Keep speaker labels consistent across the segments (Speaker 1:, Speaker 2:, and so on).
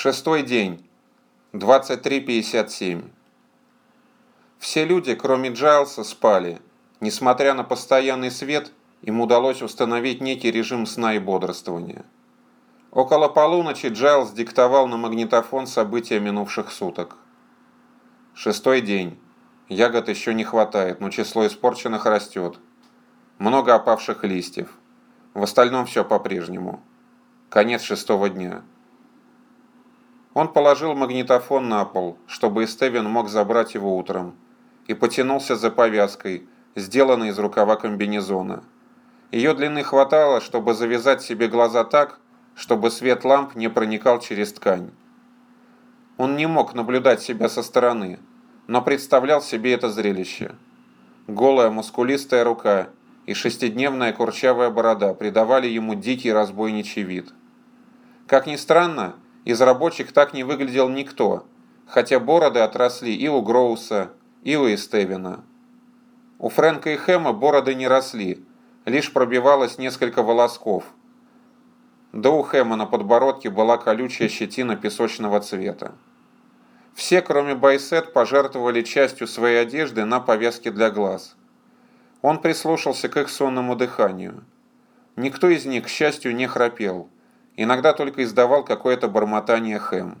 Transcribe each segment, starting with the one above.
Speaker 1: Шестой день. 23.57. Все люди, кроме Джайлса, спали. Несмотря на постоянный свет, им удалось установить некий режим сна и бодрствования. Около полуночи Джайлс диктовал на магнитофон события минувших суток. Шестой день. Ягод еще не хватает, но число испорченных растет. Много опавших листьев. В остальном все по-прежнему. Конец шестого дня. Он положил магнитофон на пол, чтобы Эстевин мог забрать его утром, и потянулся за повязкой, сделанной из рукава комбинезона. Ее длины хватало, чтобы завязать себе глаза так, чтобы свет ламп не проникал через ткань. Он не мог наблюдать себя со стороны, но представлял себе это зрелище. Голая мускулистая рука и шестидневная курчавая борода придавали ему дикий разбойничий вид. Как ни странно, из рабочих так не выглядел никто, хотя бороды отросли и у Гроуса, и у Эстевина. У Фрэнка и Хэма бороды не росли, лишь пробивалось несколько волосков – да у Хэма на подбородке была колючая щетина песочного цвета. Все, кроме Байсет, пожертвовали частью своей одежды на повязки для глаз. Он прислушался к их сонному дыханию. Никто из них, к счастью, не храпел. Иногда только издавал какое-то бормотание Хэм.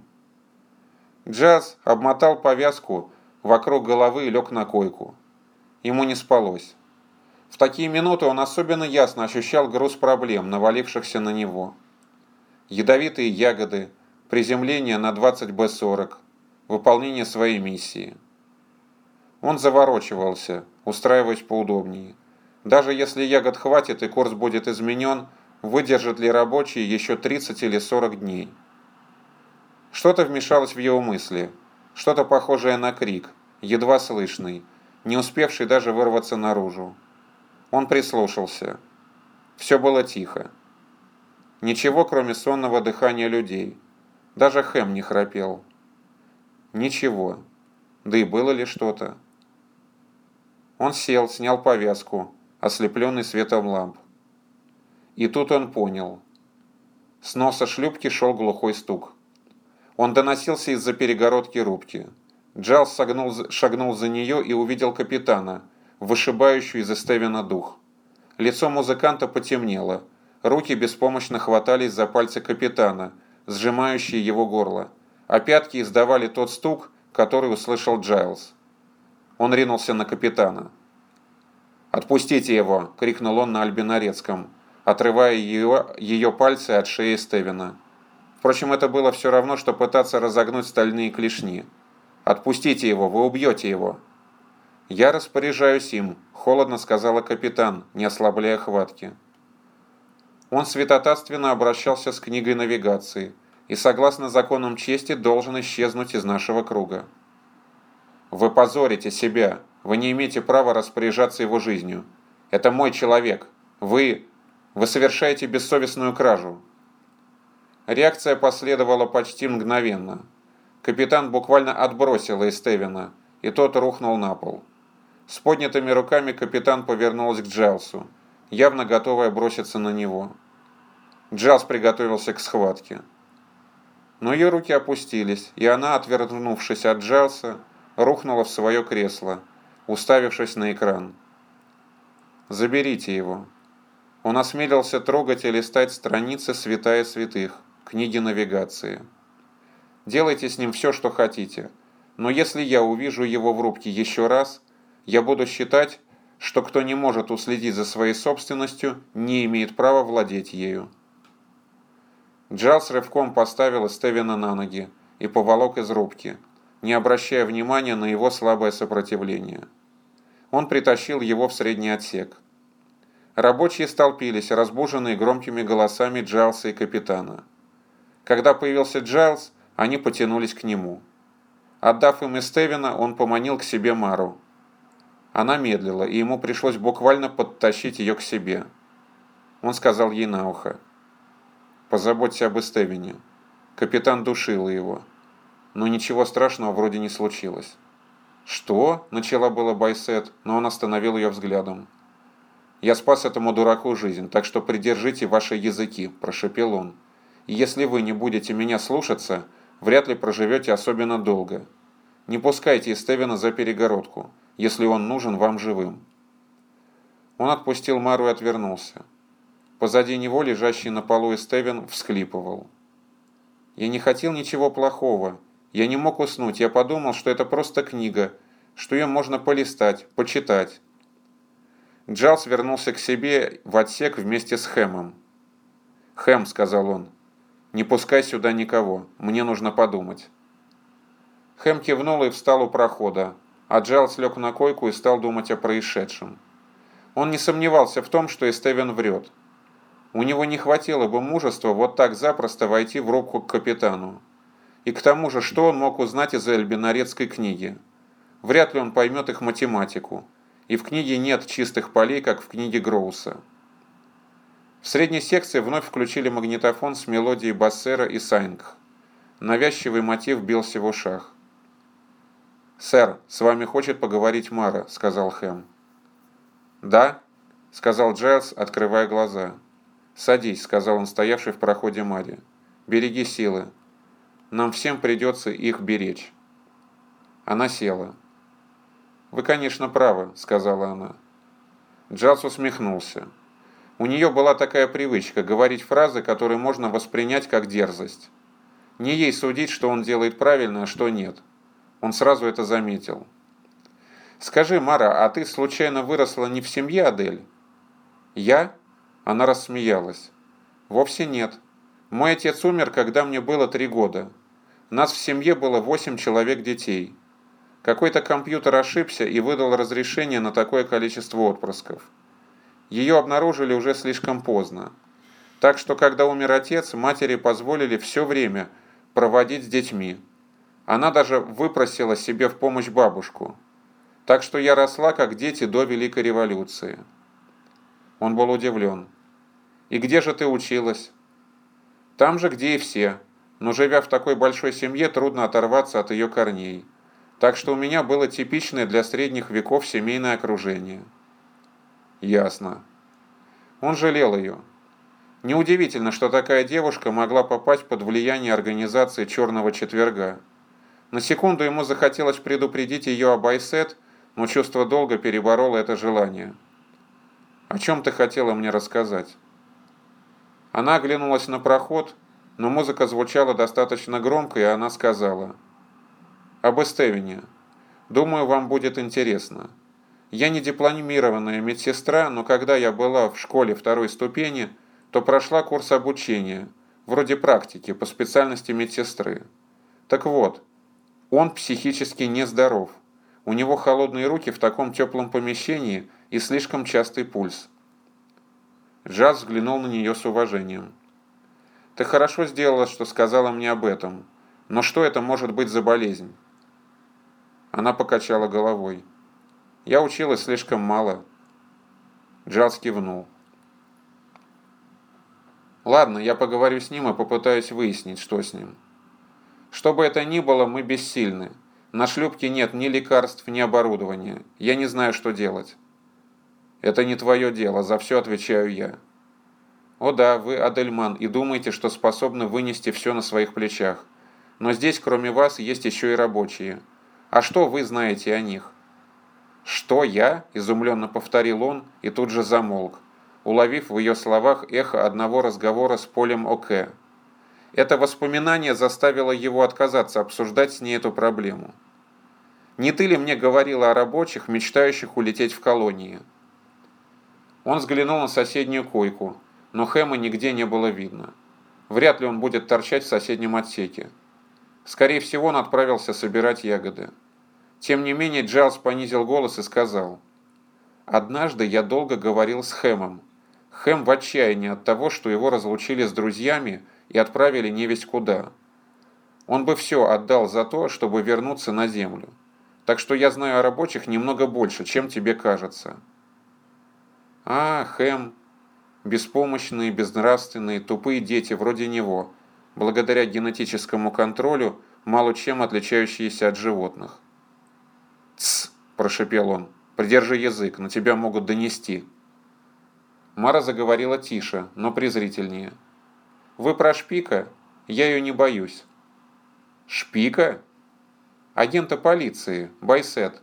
Speaker 1: Джаз обмотал повязку вокруг головы и лег на койку. Ему не спалось. В такие минуты он особенно ясно ощущал груз проблем, навалившихся на него. Ядовитые ягоды, приземление на 20Б-40, выполнение своей миссии. Он заворочивался, устраиваясь поудобнее. Даже если ягод хватит и курс будет изменен, выдержат ли рабочие еще 30 или 40 дней. Что-то вмешалось в его мысли, что-то похожее на крик, едва слышный, не успевший даже вырваться наружу. Он прислушался. Все было тихо. Ничего, кроме сонного дыхания людей. Даже Хэм не храпел. Ничего. Да и было ли что-то? Он сел, снял повязку, ослепленный светом ламп. И тут он понял. С носа шлюпки шел глухой стук. Он доносился из-за перегородки рубки. Джайлс согнул, шагнул за нее и увидел капитана – вышибающую из Эстевина дух. Лицо музыканта потемнело, руки беспомощно хватались за пальцы капитана, сжимающие его горло, а пятки издавали тот стук, который услышал Джайлз. Он ринулся на капитана. «Отпустите его!» – крикнул он на альбинарецком, отрывая ее, ее пальцы от шеи Стевена. Впрочем, это было все равно, что пытаться разогнуть стальные клешни. «Отпустите его, вы убьете его!» «Я распоряжаюсь им», – холодно сказала капитан, не ослабляя хватки. Он святотатственно обращался с книгой навигации и, согласно законам чести, должен исчезнуть из нашего круга. «Вы позорите себя. Вы не имеете права распоряжаться его жизнью. Это мой человек. Вы... Вы совершаете бессовестную кражу». Реакция последовала почти мгновенно. Капитан буквально отбросил Эстевина, и тот рухнул на пол. С поднятыми руками капитан повернулась к Джайлсу, явно готовая броситься на него. Джайлс приготовился к схватке. Но ее руки опустились, и она, отвернувшись от Джайлса, рухнула в свое кресло, уставившись на экран. «Заберите его». Он осмелился трогать и листать страницы святая святых, книги навигации. «Делайте с ним все, что хотите, но если я увижу его в рубке еще раз, я буду считать, что кто не может уследить за своей собственностью, не имеет права владеть ею. Джалс рывком поставил Стевена на ноги и поволок из рубки, не обращая внимания на его слабое сопротивление. Он притащил его в средний отсек. Рабочие столпились, разбуженные громкими голосами Джайлса и капитана. Когда появился Джайлс, они потянулись к нему. Отдав им Эстевена, он поманил к себе Мару. Она медлила, и ему пришлось буквально подтащить ее к себе. Он сказал ей на ухо. «Позаботься об Эстевине». Капитан душил его. Но ничего страшного вроде не случилось. «Что?» – начала было Байсет, но он остановил ее взглядом. «Я спас этому дураку жизнь, так что придержите ваши языки», – прошепел он. «И если вы не будете меня слушаться, вряд ли проживете особенно долго. Не пускайте Стевена за перегородку, если он нужен вам живым». Он отпустил Мару и отвернулся. Позади него лежащий на полу Эстевен всхлипывал. «Я не хотел ничего плохого. Я не мог уснуть. Я подумал, что это просто книга, что ее можно полистать, почитать». Джалс вернулся к себе в отсек вместе с Хэмом. «Хэм», — сказал он, — «не пускай сюда никого. Мне нужно подумать». Хэм кивнул и встал у прохода, а Джалс лег на койку и стал думать о происшедшем. Он не сомневался в том, что Эстевен врет. У него не хватило бы мужества вот так запросто войти в рубку к капитану. И к тому же, что он мог узнать из Эльбинарецкой книги? Вряд ли он поймет их математику. И в книге нет чистых полей, как в книге Гроуса. В средней секции вновь включили магнитофон с мелодией Бассера и Сайнгх. Навязчивый мотив бился в ушах. «Сэр, с вами хочет поговорить Мара», — сказал Хэм. «Да?» — сказал Джайлз, открывая глаза. «Садись», — сказал он, стоявший в проходе Мари. «Береги силы. Нам всем придется их беречь». Она села. «Вы, конечно, правы», — сказала она. Джалс усмехнулся. У нее была такая привычка говорить фразы, которые можно воспринять как дерзость. Не ей судить, что он делает правильно, а что нет. Он сразу это заметил. «Скажи, Мара, а ты случайно выросла не в семье Адель?» «Я?» Она рассмеялась. «Вовсе нет. Мой отец умер, когда мне было три года. Нас в семье было восемь человек детей. Какой-то компьютер ошибся и выдал разрешение на такое количество отпрысков. Ее обнаружили уже слишком поздно. Так что, когда умер отец, матери позволили все время проводить с детьми. Она даже выпросила себе в помощь бабушку. Так что я росла, как дети до Великой революции. Он был удивлен. И где же ты училась? Там же, где и все. Но живя в такой большой семье, трудно оторваться от ее корней. Так что у меня было типичное для средних веков семейное окружение. Ясно. Он жалел ее. Неудивительно, что такая девушка могла попасть под влияние организации «Черного четверга». На секунду ему захотелось предупредить ее об Айсет, но чувство долга перебороло это желание. «О чем ты хотела мне рассказать?» Она оглянулась на проход, но музыка звучала достаточно громко, и она сказала. «Об Эстевине. Думаю, вам будет интересно. Я не дипломированная медсестра, но когда я была в школе второй ступени, то прошла курс обучения, вроде практики, по специальности медсестры. Так вот, он психически нездоров. У него холодные руки в таком теплом помещении и слишком частый пульс. Джаз взглянул на нее с уважением. «Ты хорошо сделала, что сказала мне об этом. Но что это может быть за болезнь?» Она покачала головой. «Я училась слишком мало». Джаз кивнул. «Ладно, я поговорю с ним и попытаюсь выяснить, что с ним. Что бы это ни было, мы бессильны. На шлюпке нет ни лекарств, ни оборудования. Я не знаю, что делать». Это не твое дело, за все отвечаю я. О да, вы Адельман и думаете, что способны вынести все на своих плечах. Но здесь, кроме вас, есть еще и рабочие. А что вы знаете о них? «Что я?» – изумленно повторил он и тут же замолк, уловив в ее словах эхо одного разговора с Полем Оке. Это воспоминание заставило его отказаться обсуждать с ней эту проблему. «Не ты ли мне говорила о рабочих, мечтающих улететь в колонии?» Он взглянул на соседнюю койку, но Хэма нигде не было видно. Вряд ли он будет торчать в соседнем отсеке. Скорее всего, он отправился собирать ягоды. Тем не менее, Джайлз понизил голос и сказал. «Однажды я долго говорил с Хэмом. Хэм в отчаянии от того, что его разлучили с друзьями и отправили не весь куда. Он бы все отдал за то, чтобы вернуться на землю. Так что я знаю о рабочих немного больше, чем тебе кажется». А, Хэм, беспомощные, безнравственные, тупые дети вроде него, благодаря генетическому контролю, мало чем отличающиеся от животных. «Тсс!» – прошепел он. «Придержи язык, на тебя могут донести». Мара заговорила тише, но презрительнее. «Вы про шпика? Я ее не боюсь». Шпика? Агента полиции, Байсет.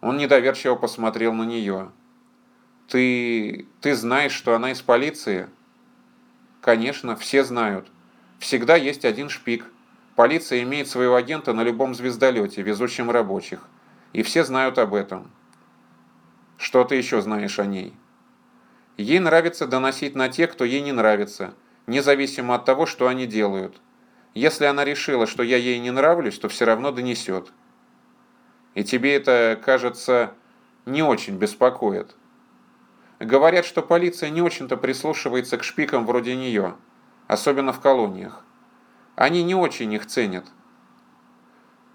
Speaker 1: Он недоверчиво посмотрел на нее. «Ты... ты знаешь, что она из полиции?» «Конечно, все знают. Всегда есть один шпик. Полиция имеет своего агента на любом звездолете, везущем рабочих. И все знают об этом». «Что ты еще знаешь о ней?» «Ей нравится доносить на тех, кто ей не нравится, независимо от того, что они делают. Если она решила, что я ей не нравлюсь, то все равно донесет». И тебе это, кажется, не очень беспокоит. Говорят, что полиция не очень-то прислушивается к шпикам вроде нее, особенно в колониях. Они не очень их ценят.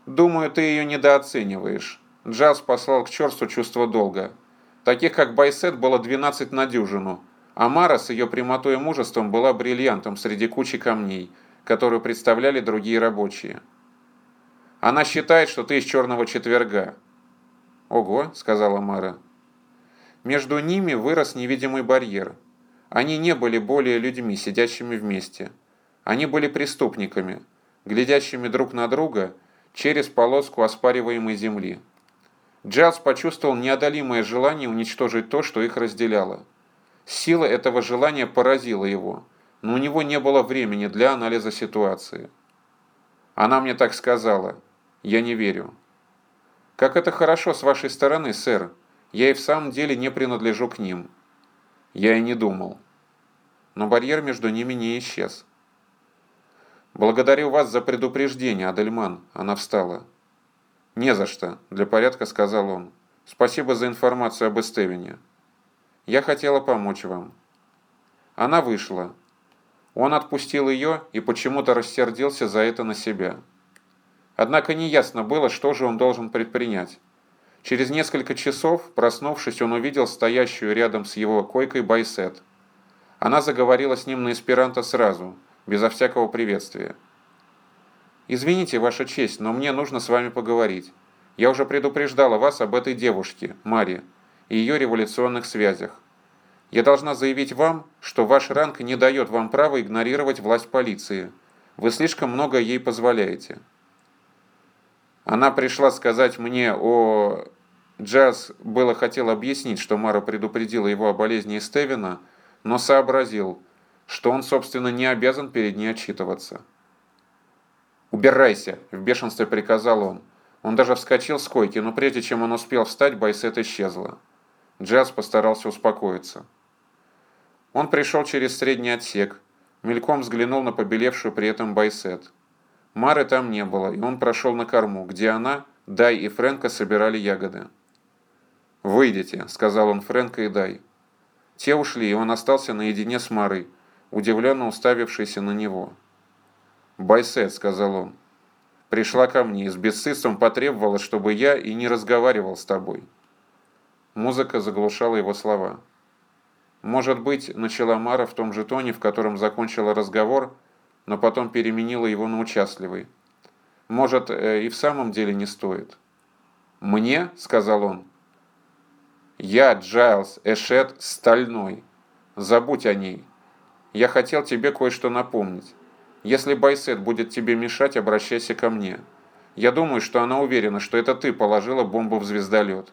Speaker 1: Думаю, ты ее недооцениваешь. Джаз послал к черту чувство долга. Таких, как Байсет, было 12 на дюжину, а Мара с ее прямотой и мужеством была бриллиантом среди кучи камней, которую представляли другие рабочие. Она считает, что ты из черного четверга». «Ого», — сказала Мара. Между ними вырос невидимый барьер. Они не были более людьми, сидящими вместе. Они были преступниками, глядящими друг на друга через полоску оспариваемой земли. Джайлз почувствовал неодолимое желание уничтожить то, что их разделяло. Сила этого желания поразила его, но у него не было времени для анализа ситуации. Она мне так сказала. Я не верю. Как это хорошо с вашей стороны, сэр. Я и в самом деле не принадлежу к ним. Я и не думал. Но барьер между ними не исчез. «Благодарю вас за предупреждение, Адельман», — она встала. «Не за что», — для порядка сказал он. «Спасибо за информацию об Эстевине. Я хотела помочь вам». Она вышла. Он отпустил ее и почему-то рассердился за это на себя. Однако неясно было, что же он должен предпринять. Через несколько часов, проснувшись, он увидел стоящую рядом с его койкой Байсет. Она заговорила с ним на эсперанто сразу, безо всякого приветствия. «Извините, Ваша честь, но мне нужно с вами поговорить. Я уже предупреждала вас об этой девушке, Маре, и ее революционных связях. Я должна заявить вам, что ваш ранг не дает вам права игнорировать власть полиции. Вы слишком много ей позволяете». Она пришла сказать мне о... Джаз было хотел объяснить, что Мара предупредила его о болезни Стевена, но сообразил, что он, собственно, не обязан перед ней отчитываться. «Убирайся!» – в бешенстве приказал он. Он даже вскочил с койки, но прежде чем он успел встать, Байсет исчезла. Джаз постарался успокоиться. Он пришел через средний отсек, мельком взглянул на побелевшую при этом Байсет. Мары там не было, и он прошел на корму, где она, Дай и Фрэнка собирали ягоды. «Выйдите», — сказал он Фрэнка и Дай. Те ушли, и он остался наедине с Марой, удивленно уставившейся на него. «Байсет», — сказал он, — «пришла ко мне и с бесстыдством потребовала, чтобы я и не разговаривал с тобой». Музыка заглушала его слова. «Может быть, — начала Мара в том же тоне, в котором закончила разговор, — но потом переменила его на участливый. Может, э, и в самом деле не стоит. «Мне?» – сказал он. «Я, Джайлз Эшет, стальной. Забудь о ней. Я хотел тебе кое-что напомнить. Если Байсет будет тебе мешать, обращайся ко мне. Я думаю, что она уверена, что это ты положила бомбу в звездолет».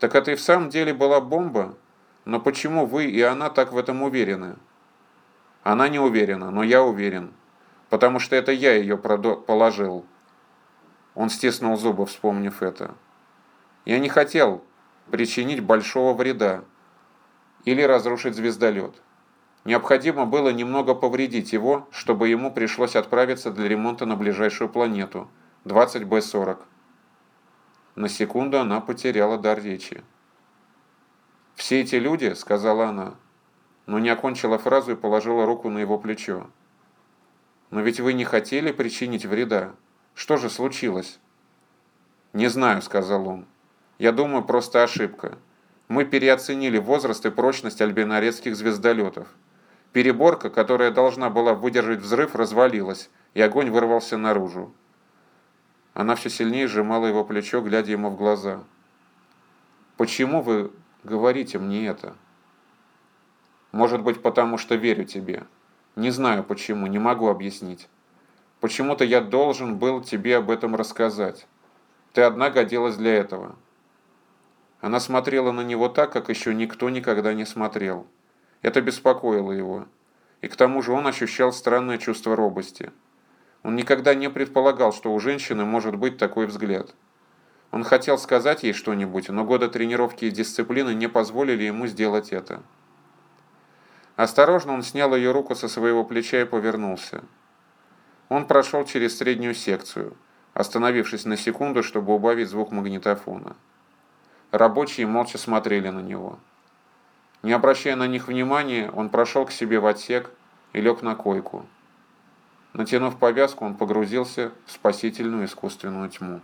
Speaker 1: «Так это и в самом деле была бомба? Но почему вы и она так в этом уверены?» Она не уверена, но я уверен, потому что это я ее положил. Он стиснул зубы, вспомнив это. Я не хотел причинить большого вреда или разрушить звездолет. Необходимо было немного повредить его, чтобы ему пришлось отправиться для ремонта на ближайшую планету, 20Б-40. На секунду она потеряла дар речи. «Все эти люди, — сказала она, но не окончила фразу и положила руку на его плечо. «Но ведь вы не хотели причинить вреда. Что же случилось?» «Не знаю», — сказал он. «Я думаю, просто ошибка. Мы переоценили возраст и прочность альбинарецких звездолетов. Переборка, которая должна была выдержать взрыв, развалилась, и огонь вырвался наружу. Она все сильнее сжимала его плечо, глядя ему в глаза. «Почему вы говорите мне это?» Может быть, потому что верю тебе. Не знаю почему, не могу объяснить. Почему-то я должен был тебе об этом рассказать. Ты одна годилась для этого. Она смотрела на него так, как еще никто никогда не смотрел. Это беспокоило его. И к тому же он ощущал странное чувство робости. Он никогда не предполагал, что у женщины может быть такой взгляд. Он хотел сказать ей что-нибудь, но годы тренировки и дисциплины не позволили ему сделать это. Осторожно он снял ее руку со своего плеча и повернулся. Он прошел через среднюю секцию, остановившись на секунду, чтобы убавить звук магнитофона. Рабочие молча смотрели на него. Не обращая на них внимания, он прошел к себе в отсек и лег на койку. Натянув повязку, он погрузился в спасительную искусственную тьму.